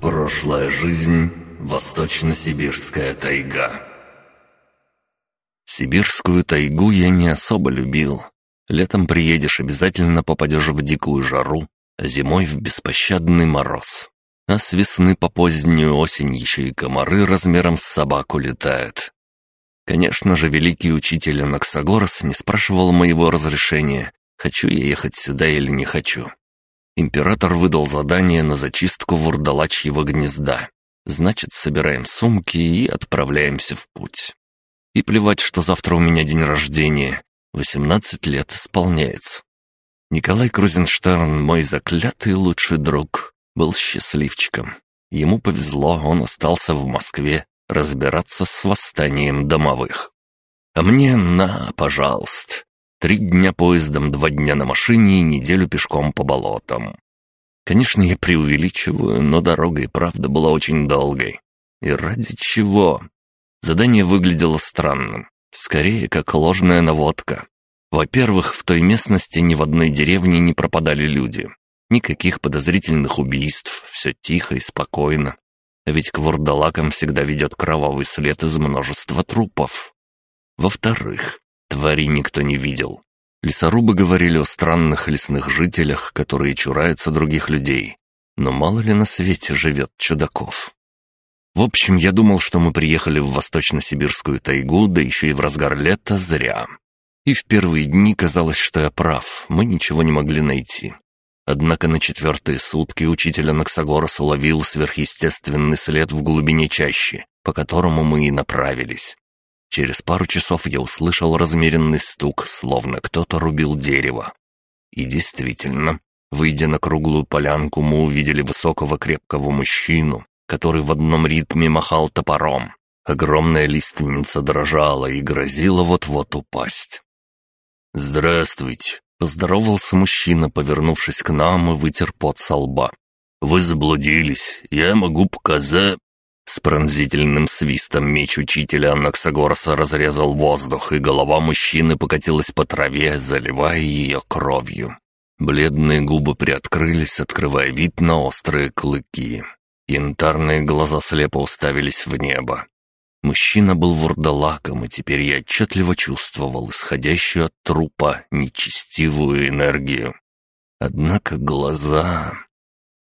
Прошлая жизнь — восточно-сибирская тайга. Сибирскую тайгу я не особо любил. Летом приедешь, обязательно попадешь в дикую жару, а зимой в беспощадный мороз. А с весны по позднюю осень еще и комары размером с собаку летают. Конечно же, великий учитель Анаксагорос не спрашивал моего разрешения, хочу я ехать сюда или не хочу. Император выдал задание на зачистку вурдалачьего гнезда. Значит, собираем сумки и отправляемся в путь. И плевать, что завтра у меня день рождения. 18 лет исполняется. Николай Крузенштерн, мой заклятый лучший друг, был счастливчиком. Ему повезло, он остался в Москве разбираться с восстанием домовых. А мне на, пожалуйста. Три дня поездом, два дня на машине и неделю пешком по болотам. Конечно, я преувеличиваю, но дорога и правда была очень долгой. И ради чего? Задание выглядело странным. Скорее, как ложная наводка. Во-первых, в той местности ни в одной деревне не пропадали люди. Никаких подозрительных убийств, все тихо и спокойно. А ведь к вурдалакам всегда ведет кровавый след из множества трупов. Во-вторых, Твари никто не видел. Лесорубы говорили о странных лесных жителях, которые чураются других людей. Но мало ли на свете живет чудаков. В общем, я думал, что мы приехали в восточно-сибирскую тайгу, да еще и в разгар лета, зря. И в первые дни казалось, что я прав, мы ничего не могли найти. Однако на четвертые сутки учитель Анаксагорос уловил сверхъестественный след в глубине чащи, по которому мы и направились. Через пару часов я услышал размеренный стук, словно кто-то рубил дерево. И действительно, выйдя на круглую полянку, мы увидели высокого крепкого мужчину, который в одном ритме махал топором. Огромная лиственница дрожала и грозила вот-вот упасть. «Здравствуйте!» — поздоровался мужчина, повернувшись к нам и вытер пот со лба. «Вы заблудились. Я могу показать...» С пронзительным свистом меч учителя Анаксагорса разрезал воздух, и голова мужчины покатилась по траве, заливая ее кровью. Бледные губы приоткрылись, открывая вид на острые клыки. Янтарные глаза слепо уставились в небо. Мужчина был вурдалаком, и теперь я отчетливо чувствовал исходящую от трупа нечестивую энергию. Однако глаза...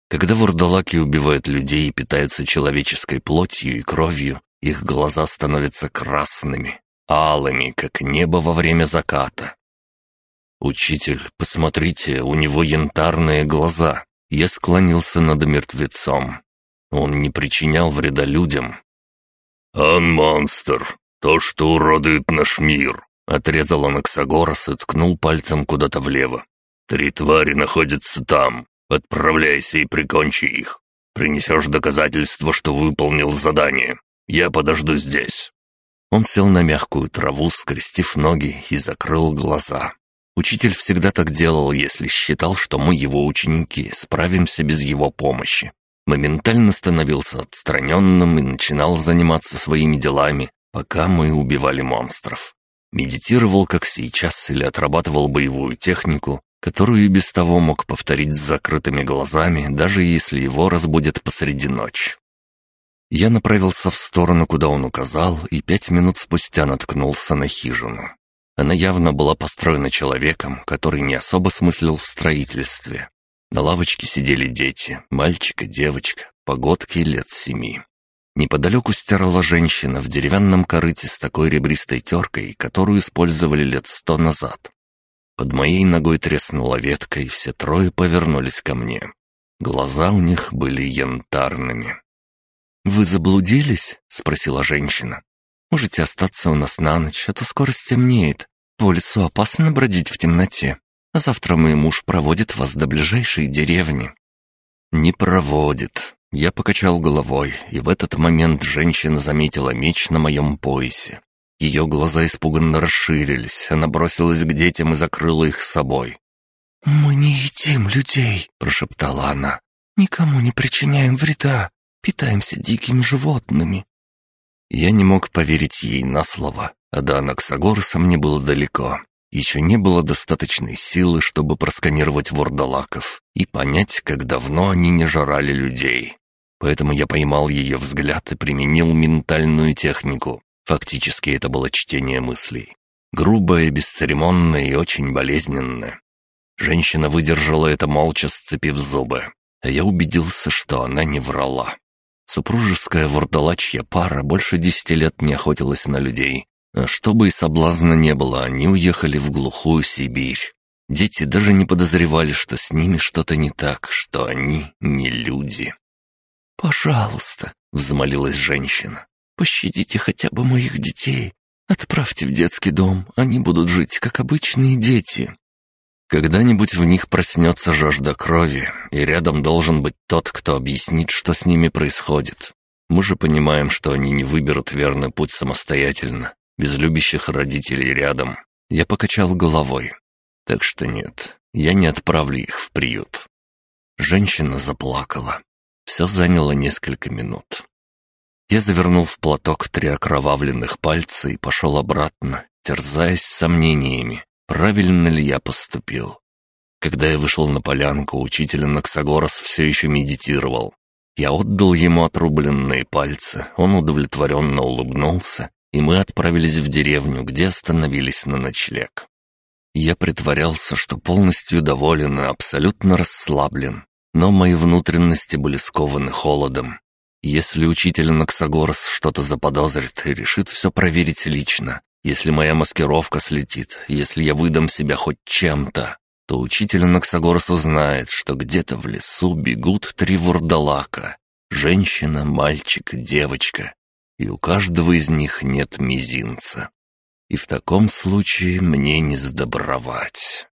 Когда вурдалаки убивают людей и питаются человеческой плотью и кровью, их глаза становятся красными, алыми, как небо во время заката. «Учитель, посмотрите, у него янтарные глаза». Я склонился над мертвецом. Он не причинял вреда людям. «Он монстр, то, что уродует наш мир», — отрезал он Аксагорос и ткнул пальцем куда-то влево. «Три твари находятся там, Отправляйся и прикончи их. Принесешь доказательство, что выполнил задание. Я подожду здесь». Он сел на мягкую траву, скрестив ноги и закрыл глаза. Учитель всегда так делал, если считал, что мы, его ученики, справимся без его помощи. Моментально становился отстраненным и начинал заниматься своими делами, пока мы убивали монстров. Медитировал, как сейчас, или отрабатывал боевую технику, которую и без того мог повторить с закрытыми глазами, даже если его разбудят посреди ночи. Я направился в сторону, куда он указал, и пять минут спустя наткнулся на хижину. Она явно была построена человеком, который не особо смыслил в строительстве. На лавочке сидели дети, мальчик и девочка, погодки лет семи. Неподалеку стирала женщина в деревянном корыте с такой ребристой теркой, которую использовали лет сто назад. Под моей ногой треснула ветка, и все трое повернулись ко мне. Глаза у них были янтарными. «Вы заблудились?» — спросила женщина. «Можете остаться у нас на ночь, а то скоро стемнеет. По лесу опасно бродить в темноте. А завтра мой муж проводит вас до ближайшей деревни». «Не проводит». Я покачал головой, и в этот момент женщина заметила меч на моем поясе. Ее глаза испуганно расширились, она бросилась к детям и закрыла их собой. «Мы не едим людей», — прошептала она. «Никому не причиняем вреда, питаемся дикими животными». Я не мог поверить ей на слово, а до Анаксагорса мне было далеко. Еще не было достаточной силы, чтобы просканировать вордалаков и понять, как давно они не жрали людей. поэтому я поймал ее взгляд и применил ментальную технику. Фактически это было чтение мыслей. Грубое, бесцеремонное и очень болезненное. Женщина выдержала это молча, сцепив зубы. А я убедился, что она не врала. Супружеская вурдалачья пара больше десяти лет не охотилась на людей. А чтобы и соблазна не было, они уехали в глухую Сибирь. Дети даже не подозревали, что с ними что-то не так, что они не люди. «Пожалуйста», — взмолилась женщина, — «пощадите хотя бы моих детей. Отправьте в детский дом, они будут жить, как обычные дети». Когда-нибудь в них проснется жажда крови, и рядом должен быть тот, кто объяснит, что с ними происходит. Мы же понимаем, что они не выберут верный путь самостоятельно, без любящих родителей рядом. Я покачал головой. Так что нет, я не отправлю их в приют. Женщина заплакала. Все заняло несколько минут. Я завернул в платок три окровавленных пальца и пошел обратно, терзаясь сомнениями, правильно ли я поступил. Когда я вышел на полянку, учитель Наксагорос все еще медитировал. Я отдал ему отрубленные пальцы, он удовлетворенно улыбнулся, и мы отправились в деревню, где остановились на ночлег. Я притворялся, что полностью доволен и абсолютно расслаблен, но мои внутренности были скованы холодом. Если учитель Наксагорос что-то заподозрит и решит все проверить лично, если моя маскировка слетит, если я выдам себя хоть чем-то, то учитель Наксагорс узнает, что где-то в лесу бегут три вурдалака. Женщина, мальчик, девочка. И у каждого из них нет мизинца. И в таком случае мне не сдобровать.